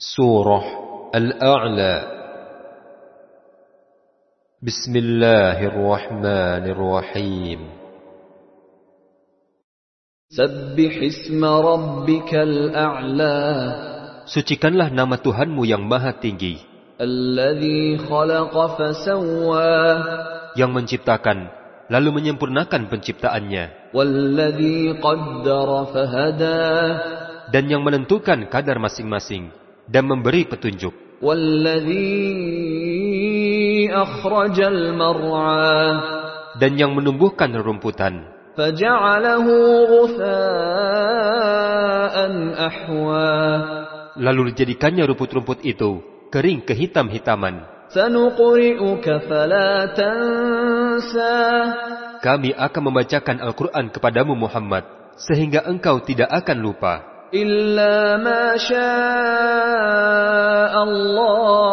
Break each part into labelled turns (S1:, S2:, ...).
S1: سورة الأعلى بسم الله الرحمن الرحيم
S2: سبح اسم ربك الأعلى
S1: Sucikanlah nama Tuhanmu yang maha tinggi,
S2: الذي خلق فسوى
S1: yang menciptakan, lalu menyempurnakan penciptaannya,
S2: والذي قدر فهدى
S1: dan yang menentukan kadar masing-masing, dan memberi petunjuk. Dan yang menumbuhkan
S2: rumputan.
S1: Lalu dijadikannya rumput-rumput itu kering kehitam-hitaman. Kami akan membacakan Al-Quran kepadamu Muhammad, sehingga engkau tidak akan lupa.
S2: إلا ما شاء الله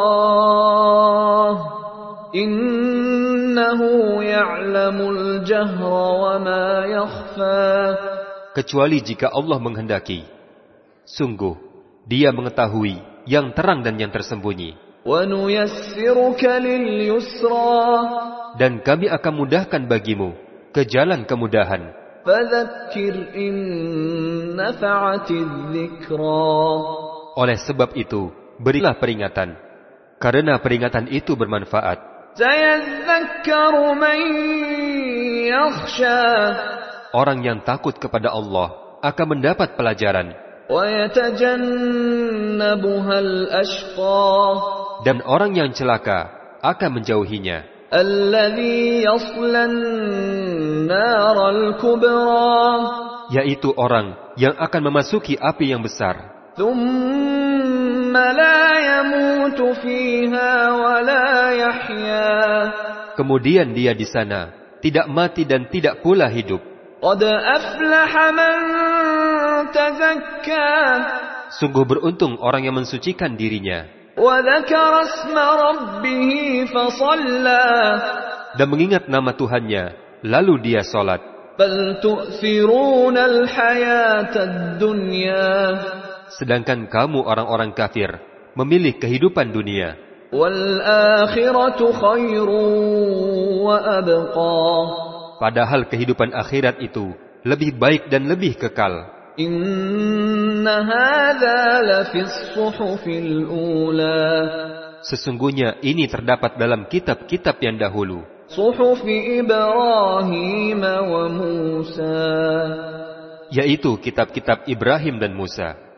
S2: إنه يعلم الجهر وما يخفى
S1: kecuali jika Allah menghendaki. Sungguh, Dia mengetahui yang terang dan yang tersembunyi,
S2: ونيسرك لليسرى
S1: dan kami akan mudahkan bagimu ke jalan kemudahan. Oleh sebab itu, berilah peringatan, karena peringatan itu bermanfaat. Orang yang takut kepada Allah akan mendapat pelajaran. Dan orang yang celaka akan menjauhinya yaitu orang yang akan memasuki api yang besar. Kemudian dia di sana tidak mati dan tidak pula hidup. Sungguh beruntung orang yang mensucikan dirinya. Dan mengingat nama Tuhannya, lalu dia sholat. Sedangkan kamu orang-orang kafir memilih kehidupan dunia. Padahal kehidupan akhirat itu lebih baik dan lebih kekal. Sesungguhnya ini terdapat dalam kitab-kitab yang dahulu. Yaitu kitab-kitab Ibrahim dan Musa.